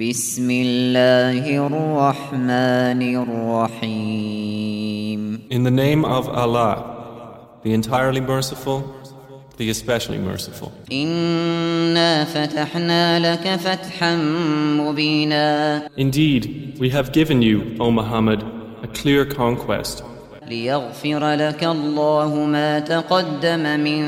بسم الله الرحمن الرحيم In the name of Allah, the entirely merciful, the especially merciful. إنا فتحنا لك فتحا مبينا Indeed, we have given you, O Muhammad, a clear conquest, ليغفر لك الله ما تقدم من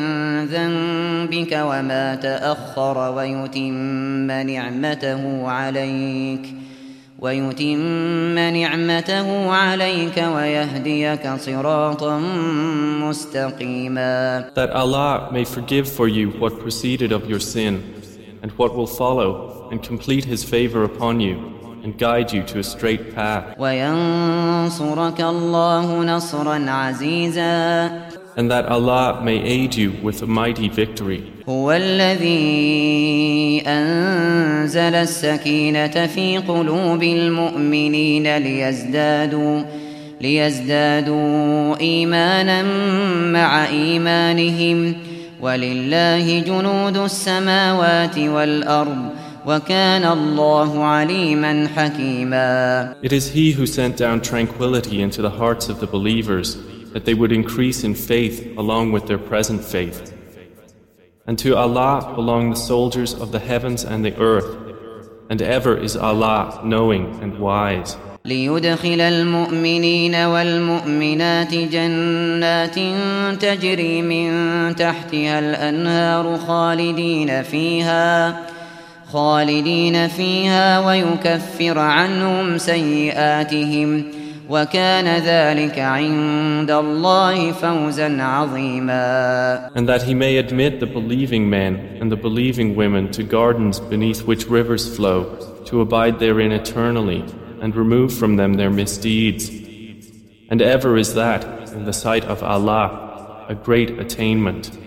ذنبك وما تأخر ويتم نعمته عليك ويتم نعمته عليك ويهديك صراطا مستقيما that Allah may forgive for you what preceded of your sin and what will follow, and complete His favor upon you, and guide you to a straight path, وينصرك الله نصرا عزيزا. And that Allah may aid you with a mighty victory. هو الذي أنزل السكينة في قلوب المؤمنين ليزدادوا ليزدادوا إيمانا مع إيمانهم. ولله جنود السماوات والأرض. وكان الله عليما حكيما It is He who sent down tranquility into the hearts of the believers, that they would increase in faith along with their present faith. And to Allah belong the soldiers of the heavens and the earth, and ever is Allah knowing and wise. ليدخل المؤمنين والمؤمنات جنات تجري من تحتها الأنهار خالدين فيها خالدين فيها ويكفر عنهم سيئاتهم وكان ذلك عند الله فوزا عظيما And that He may admit the believing men and the believing women to gardens beneath which rivers flow, to abide therein eternally, and remove from them their misdeeds. And ever is that, in the sight of Allah, a great attainment.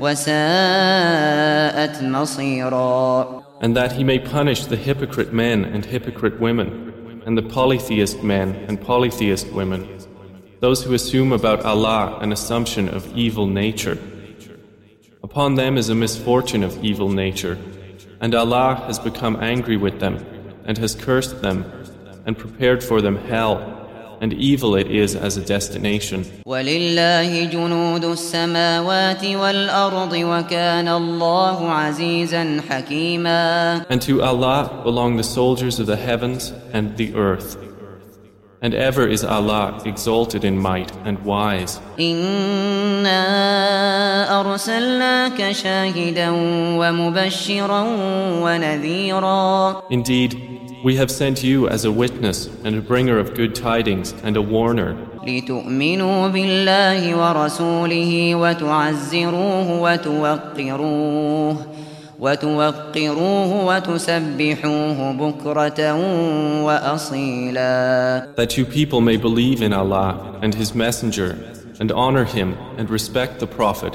وساءت مصيرا And that He may punish the hypocrite men and hypocrite women, and the polytheist men and polytheist women, those who assume about Allah an assumption of evil nature. Upon them is a misfortune of evil nature, and Allah has become angry with them, and has cursed them, and prepared for them hell, and evil it is as a destination. And to Allah belong the soldiers of the heavens and the earth. And ever is Allah exalted in might and wise. Indeed, we have sent you as a witness and a bringer of good tidings and a warner, لتؤمنوا بالله ورسوله وتعزروه وتوقروه وتوقروه وتسبحوه بكرة وأصيلا that you people may believe in Allah and His Messenger, and honor Him and respect the Prophet,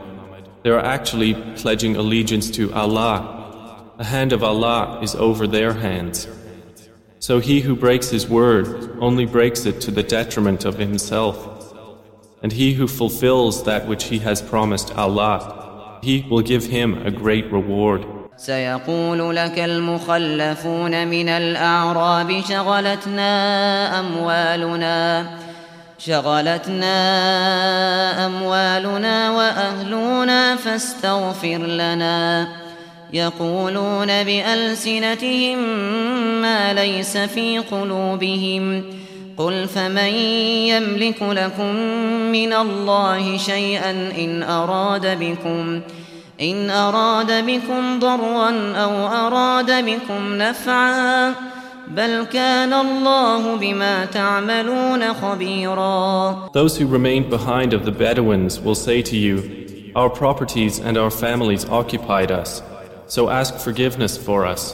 they are actually pledging allegiance to Allah. The hand of Allah is over their hands. So he who breaks his word only breaks it to the detriment of himself. And he who fulfills that which he has promised Allah, he will give him a great reward. سيقول لك المخلفون من الأعراب شغلتنا أموالنا شغلتنا أموالنا وأهلنا فاستغفر لنا. يقولون بألسنتهم ما ليس في قلوبهم. قل فمن يملك لكم من الله شيئا إن أراد بكم إن أراد بكم ضرا أو أراد بكم نفعا Those who remained behind of the Bedouins will say to you, Our properties and our families occupied us, so ask forgiveness for us.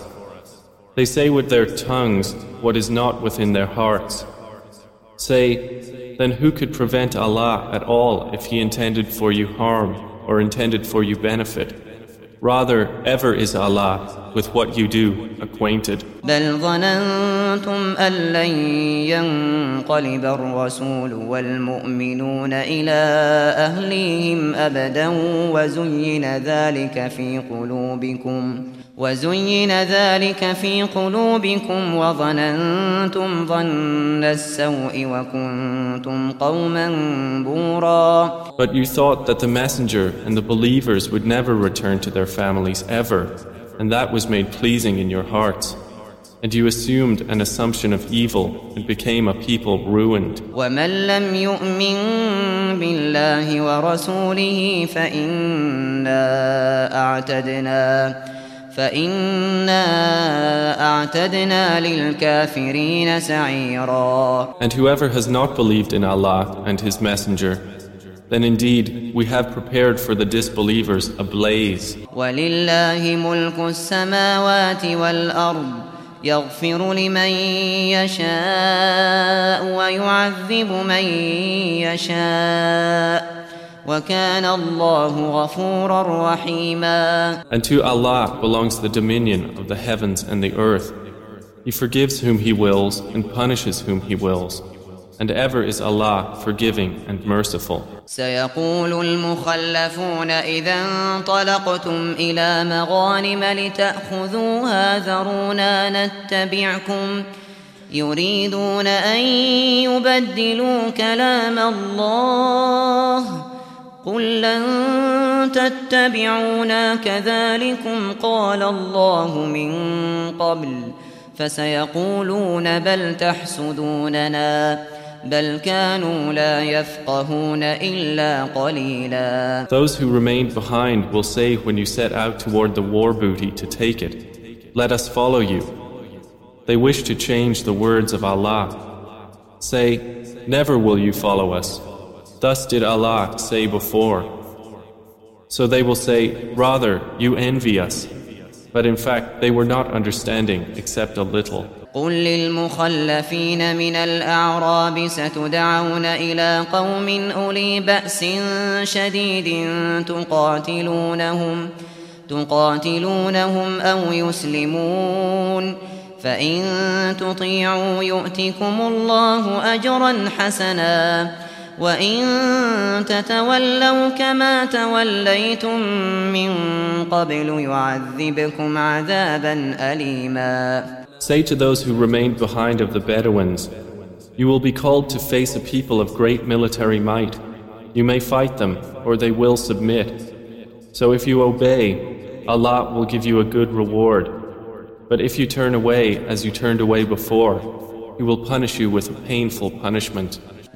They say with their tongues what is not within their hearts. Say, then who could prevent Allah at all if He intended for you harm or intended for you benefit? Rather, ever is Allah with what you do acquainted. بل ظننتم أن لن ينقلب الرسول والمؤمنون إلى أهليهم أبدا وزين ذلك في قلوبكم وزين ذلك في قلوبكم وظننتم ظن السوء وكنتم قوما بورا But you thought that the messenger and the believers would never return to their families ever, and that was made pleasing in your hearts. And you assumed an assumption of evil and became a people ruined. ومن لم يؤمن بالله ورسوله فإنا أعتدنا فإنا أعتدنا للكافرين سعيرا And whoever has not believed in Allah and His Messenger, then indeed we have prepared for the disbelievers a blaze. ولله ملك السماوات والأرض يغفر لمن يشاء ويعذب من يشاء And to Allah belongs the dominion of the heavens and the earth. He forgives whom He wills and punishes whom He wills. And ever is Allah forgiving and merciful. سيقول المخلفون إذا انطلقتم إلى مغانم لتأخذوها ذرونا نتبعكم يريدون أن يبدلوا كلام الله قل لن تتبعونا كذلكم قال الله من قبل فسيقولون بل تحسدوننا بل كانوا لا يفقهون إلا قليلا Those who remained behind will say when you set out toward the war booty to take it, Let us follow you. They wish to change the words of Allah. Say, Never will you follow us. Thus did Allah say before. So they will say, Rather, you envy us. But in fact, they were not understanding except a little. قل للمخلفين من الأعراب ستدعون إلى قوم أولي بأس شديد تقاتلونهم تقاتلونهم أو يسلمون فإن تطيعوا يؤتكم الله أجرا حسنا وإن تتولوا كما توليتم من قبل يعذبكم عذابا أليما Say to those who remained behind of the Bedouins, You will be called to face a people of great military might. You may fight them, or they will submit. So if you obey, Allah will give you a good reward. But if you turn away as you turned away before, He will punish you with a painful punishment.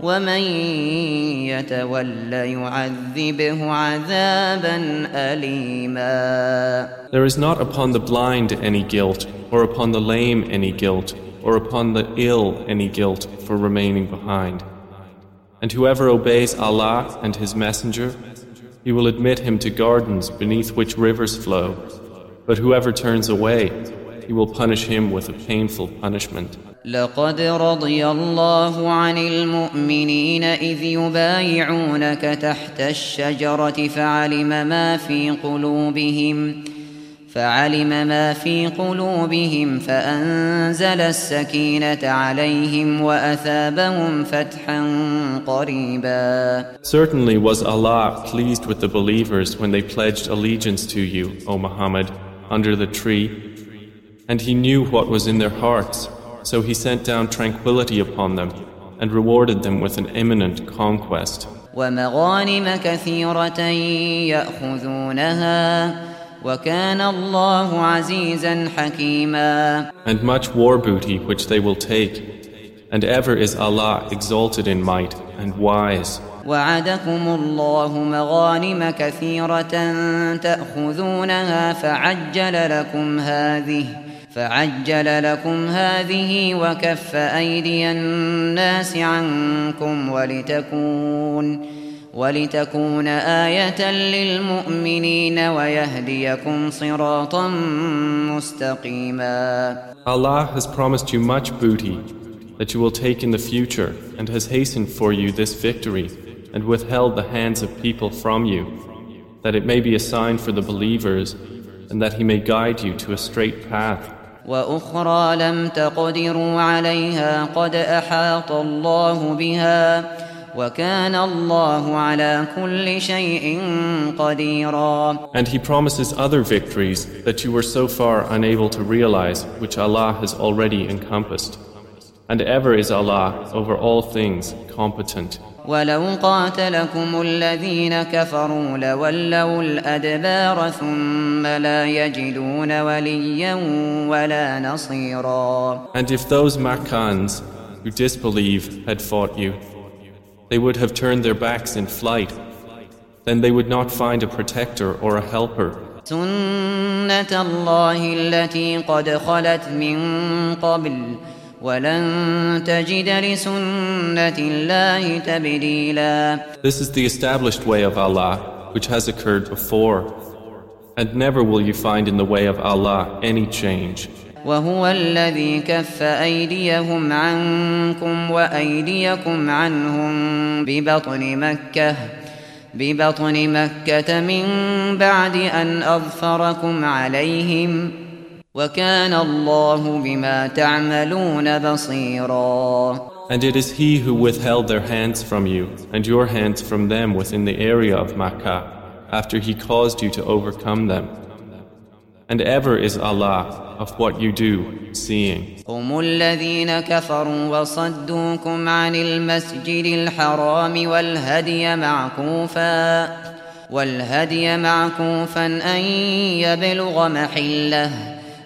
ومن يتول يعذبه عذابا أليما There is not upon the blind any guilt, or upon the lame any guilt, or upon the ill any guilt for remaining behind. And whoever obeys Allah and His Messenger, He will admit him to gardens beneath which rivers flow. But whoever turns away, He will punish him with a painful punishment. لقد رضي الله عن المؤمنين إذ يبايعونك تحت الشجرة فعلم ما في قلوبهم فعلم ما في قلوبهم فأنزل السكينة عليهم وأثابهم فتحا قريبا Certainly was Allah pleased with the believers when they pledged allegiance to you, O Muhammad, under the tree, and He knew what was in their hearts, so He sent down tranquility upon them and rewarded them with an imminent conquest. ومغانم كثيرة يأخذونها وكان الله عزيزا حكيما And much war booty which they will take, and ever is Allah exalted in might and wise. وعدكم الله مغانم كثيرة تأخذونها فعجل لكم هذه فعجل لكم هذه وكف أيدي الناس عنكم ولتكون ولتكون آية للمؤمنين ويهديكم صراطا مستقيما Allah has promised you much booty that you will take in the future and has hastened for you this victory and withheld the hands of people from you that it may be a sign for the believers and that he may guide you to a straight path. وأخرى لم تقدروا عليها قد أحاط الله بها وكان الله على كل شيء قديرا And he promises other victories that you were so far unable to realize, which Allah has already encompassed. And ever is Allah over all things competent. ولو قاتلكم الذين كفروا لولوا الأدبار ثم لا يجدون وليا ولا نصيرا And if those Makkans who disbelieve had fought you, they would have turned their backs in flight. Then they would not find a protector or a helper. سنة الله التي قد خلت من قبل ولن تجد لسنة الله تبديلا This is the established way of Allah, which has occurred before. And never will you find in the way of Allah any change. وهو الذي كف أيديهم عنكم وأيديكم عنهم ببطن مكة ببطن مكة من بعد أن أظفركم عليهم وكان الله بما تعملون بصيرا And it is He who withheld their hands from you and your hands from them within the area of Makkah after He caused you to overcome them. And ever is Allah of what you do seeing. هم الذين كفروا وصدوكم عن المسجد الحرام والهدي معكوفا والهدي معكوفا أن يبلغ محله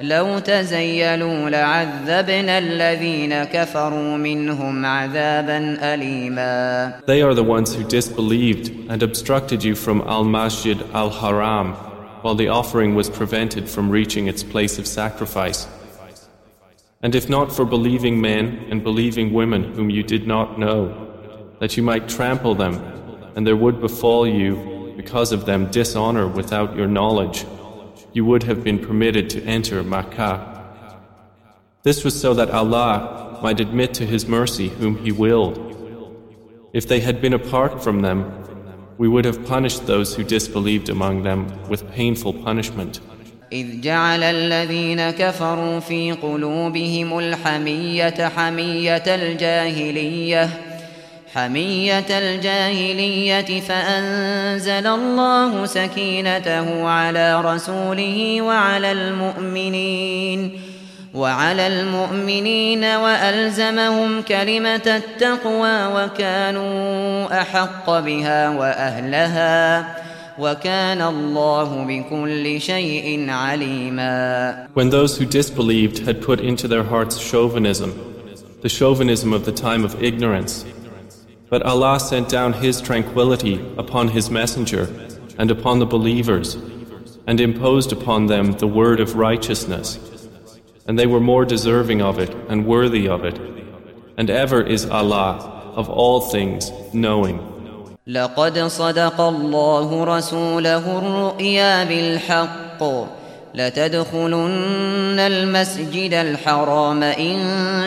لو تزيلوا لعذبنا الذين كفروا منهم عذابا أليما They are the ones who disbelieved and obstructed you from Al Masjid Al Haram while the offering was prevented from reaching its place of sacrifice. And if not for believing men and believing women whom you did not know, that you might trample them, and there would befall you because of them dishonor without your knowledge, you would have been permitted to enter Makkah. This was so that Allah might admit to His mercy whom He willed. If they had been apart from them, we would have punished those who disbelieved among them with painful punishment. إذ جعل الذين كفروا في قلوبهم الحمية حمية الجاهلية حمية الجاهلية فأنزل الله سكينته على رسوله وعلى المؤمنين وعلى المؤمنين وألزمهم كلمة التقوى وكانوا أحق بها وأهلها وكان الله بكل شيء عليما. When those who disbelieved had put into their hearts chauvinism, the chauvinism of the time of ignorance, but Allah sent down His tranquility upon His messenger and upon the believers, and imposed upon them the word of righteousness, and they were more deserving of it and worthy of it. And ever is Allah of all things knowing. لقد صدق الله رسوله الرؤيا بالحق لتدخلن المسجد الحرام إن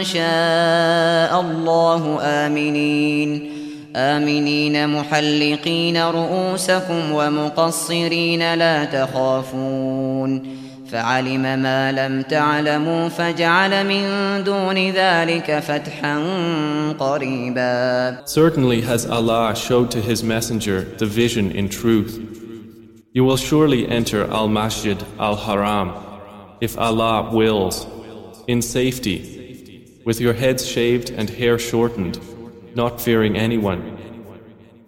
شاء الله. آمنين. آمنين محلقين رؤوسكم ومقصرين لا تخافون. فعلم ما لم تعلموا فجعل من دون ذلك فتحا قريبا. Certainly has Allah showed to His Messenger the vision in truth. You will surely enter Al-Masjid Al-Haram, if Allah wills, in safety, with your heads shaved and hair shortened, not fearing anyone.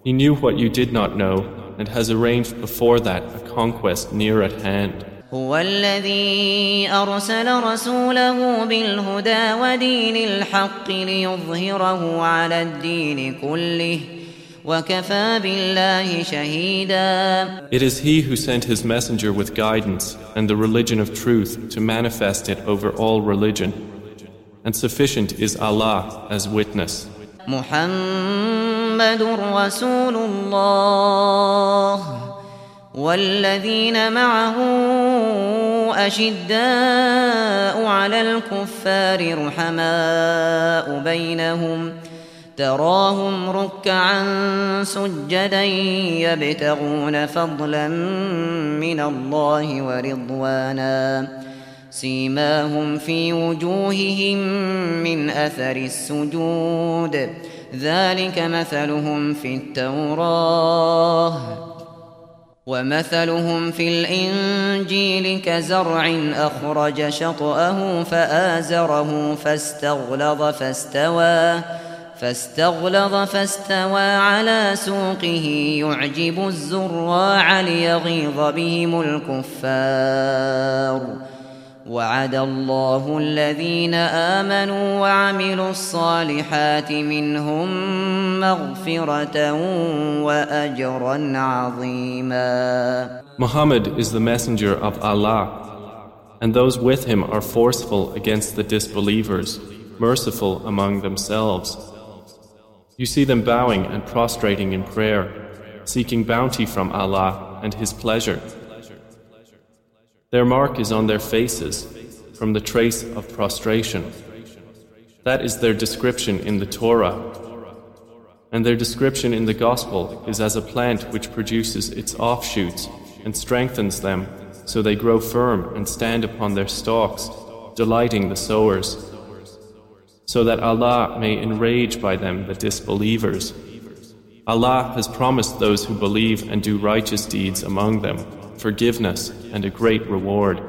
He knew what you did not know and has arranged before that a conquest near at hand. هو الذي أرسل رسوله بالهدى ودين الحق ليظهره على الدين كله وكفى بالله شهيدا It is He who sent His messenger with guidance and the religion of truth to manifest it over all religion. And sufficient is Allah as witness. محمد رسول الله والذين معه أشداء على الكفار رحماء بينهم تراهم ركعا سجدا يبتغون فضلا من الله ورضوانا. سيماهم في وجوههم من أثر السجود. ذلك مثلهم في التوراة ومثلهم في الإنجيل كزرع أخرج شطأه فآزره فاستغلظ فاستوى. فاستغلظ فاستوى على سوقه يعجب الزراع ليغيظ بهم الكفار وعد الله الذين آمنوا وعملوا الصالحات منهم مغفرة وأجرا عظيما Muhammad is the messenger of Allah, and those with him are forceful against the disbelievers, merciful among themselves. You see them bowing and prostrating in prayer, seeking bounty from Allah and His pleasure. Their mark is on their faces from the trace of prostration. That is their description in the Torah. And their description in the Gospel is as a plant which produces its offshoots and strengthens them so they grow firm and stand upon their stalks, delighting the sowers, so that Allah may enrage by them the disbelievers. Allah has promised those who believe and do righteous deeds among them forgiveness and a great reward.